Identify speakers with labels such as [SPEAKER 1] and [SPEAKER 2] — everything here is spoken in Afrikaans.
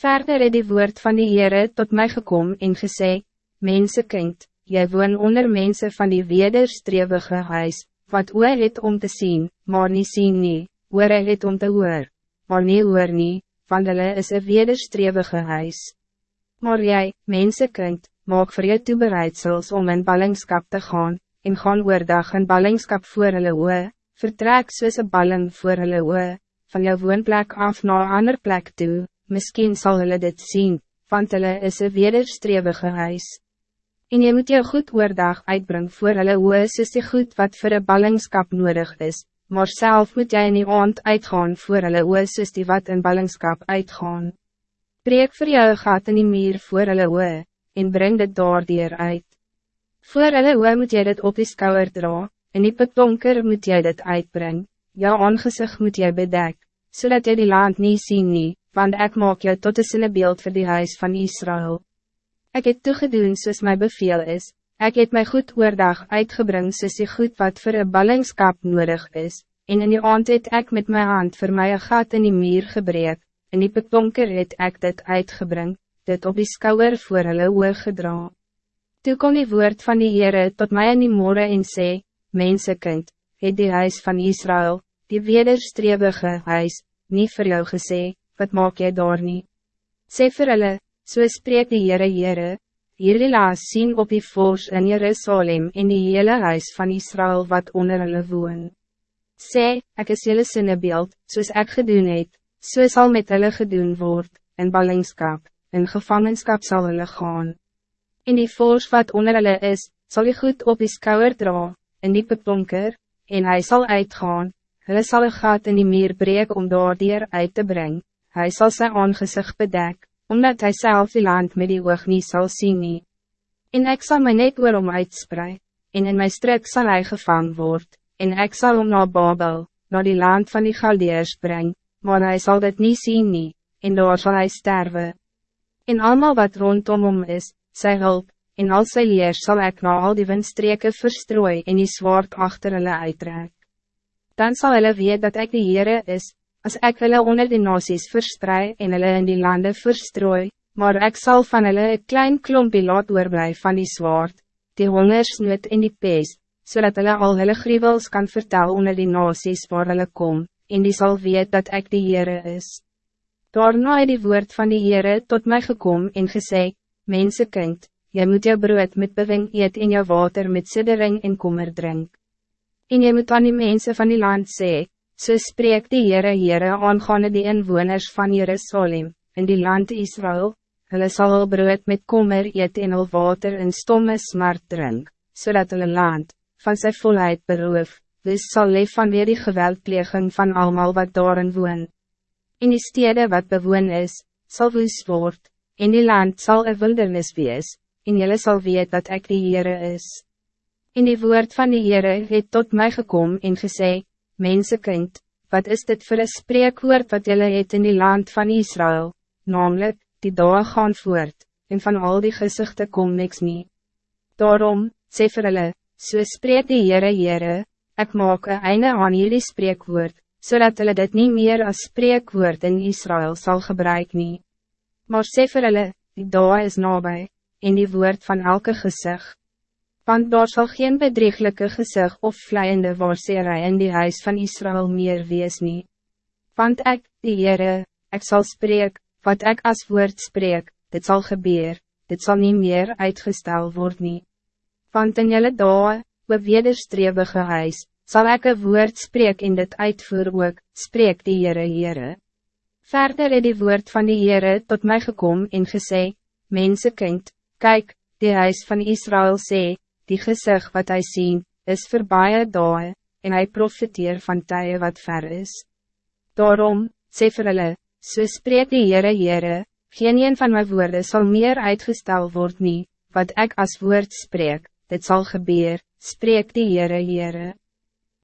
[SPEAKER 1] Verder het die woord van die Heere tot mij gekom en gesê, Mensekind, jy woon onder mensen van die wederstrewige huis, wat oor het om te zien, maar niet zien nie, oor het om te hoor, maar nie hoor nie, want hulle is een wederstrewige huis. Maar jij, mensekind, maak vir jou toebereidsels om in ballingskap te gaan, en gaan oordag in ballingskap voor hulle oe, vertrek soos een balling voor hulle oe, van jou woonplek af een ander plek toe, misschien zal hulle dit zien, want hulle is een wederstrewige huis. En je moet jou goed oordag uitbrengen voor hulle oe, soos die goed wat voor een ballingskap nodig is, maar zelf moet jij in die aand uitgaan voor hulle oe soos die wat in ballingskap uitgaan. Breek voor jou gaat in die meer voor hulle oe, en breng dit daar dier uit. Voor hulle oe moet jy dit op die skouwer dra, en die petonker moet jy dit uitbrengen. jou aangezicht moet jy bedek, zodat jy die land niet zien nie, want ik maak jou tot een beeld voor die huis van Israël. Ik het toegedoen soos my beveel is, Ik het my goed oordag uitgebring soos die goed wat voor een ballingskap nodig is, en in die aand het ek met my hand voor my een gat in die muur gebreek, en die betonker het ek dit uitgebring, dit op die skouwer voor hulle oog gedra. Toe kom die woord van die Heere tot mij in die morgen en sê, Mensekind, het die huis van Israël, die wederstrewige huis, niet voor jou gesê, wat maak jy daar nie? Sê vir hulle, so spreek die Heere Heere, Hierdie laas sien op die vors in Jerusalem en die hele huis van Israël wat onder hulle woon. Sê, ek is julle sinnebeeld, soos ek gedoen het, so sal met hulle gedoen word, in ballingskap, in gevangenskap zal hulle gaan. En die vors wat onder hulle is, zal die goed op die skouwer dra, in die betonker, en hij zal uitgaan, hulle sal een gat in die meer breek om daar dier uit te brengen. Hij zal zijn aangezicht bedek, omdat hij zelf die land met die oog niet zal zien. Nie. En ik zal my net oor om uitspreid, en in mijn strik zal hij gevangen worden, en ik zal hem naar Babel, naar die land van die Galdeers brengen, maar hij zal dit niet zien, nie, en daar zal hij sterven. En allemaal wat rondom hem is, sy hulp, en al sy leer zal ik naar al die windstreken verstrooien en die zwaard achter hulle uittrek. Dan zal hulle weet dat ik de Heere is, Als ik hulle onder die nasies verspreid en hulle in die landen verstrooi, maar ik zal van hulle een klein klompje laat oorblijf van die zwaard, die hongersnood in die pees, zodat hulle al hulle grievels kan vertellen onder die nasies waar hulle kom, en die zal weet dat ik de Heere is. Daarna het die woord van die Heere tot mij gekom en gesê, Mensekind, jy moet jou brood met bewing eet en jou water met siddering en kommer drink. En jy moet aan die mensen van die land zeggen, So spreek die Heere Heere aangaande die inwoners van Jerusalem, in die land Israël, hulle sal al brood met kommer eet en al water in stomme smart drink, zodat hulle land, van sy volheid beroof, dus sal leef van weer die geweldpleging van allemaal wat daarin woon. In die stede wat bewoon is, sal woes word, en die land zal een wildernis wees, en jylle sal weet dat ik die Heere is. In die woord van die Heere het tot mij gekomen en gesê, Mensekind, wat is dit voor een spreekwoord wat jullie het in die land van Israël, namelijk, die dagen gaan voort, en van al die gezichten kom niks niet. Daarom, sê vir hulle, so spreek die Heere Heere, ek maak een einde aan jullie spreekwoord, zodat hulle dit niet meer als spreekwoord in Israël zal gebruiken. nie. Maar sê vir hulle, die dagen is nabij, in die woord van elke gezicht want daar zal geen bedrieglijke gezicht of vleiende waarserij in die huis van Israël meer wees nie. Want ik, die Heere, ik zal spreek, wat ik als woord spreek, dit zal gebeuren, dit zal niet meer uitgesteld worden. nie. Want in jelle dae, we wederstrewige huis, zal ik een woord spreek in dit uitvoer ook, spreek die Heere Heere. Verder het die woord van die Heere tot mij gekomen en gesê, Mensekind, kijk, die huis van Israël sê, die gezicht wat hij ziet, is voorbij dae, en hij profiteer van tijden wat ver is. Daarom, sê vir hulle, so spreek die Heere Heere, geen een van mijn woorden zal meer uitgesteld worden, nie, wat ik als woord spreek, dit zal gebeuren, spreek die Heere Heere.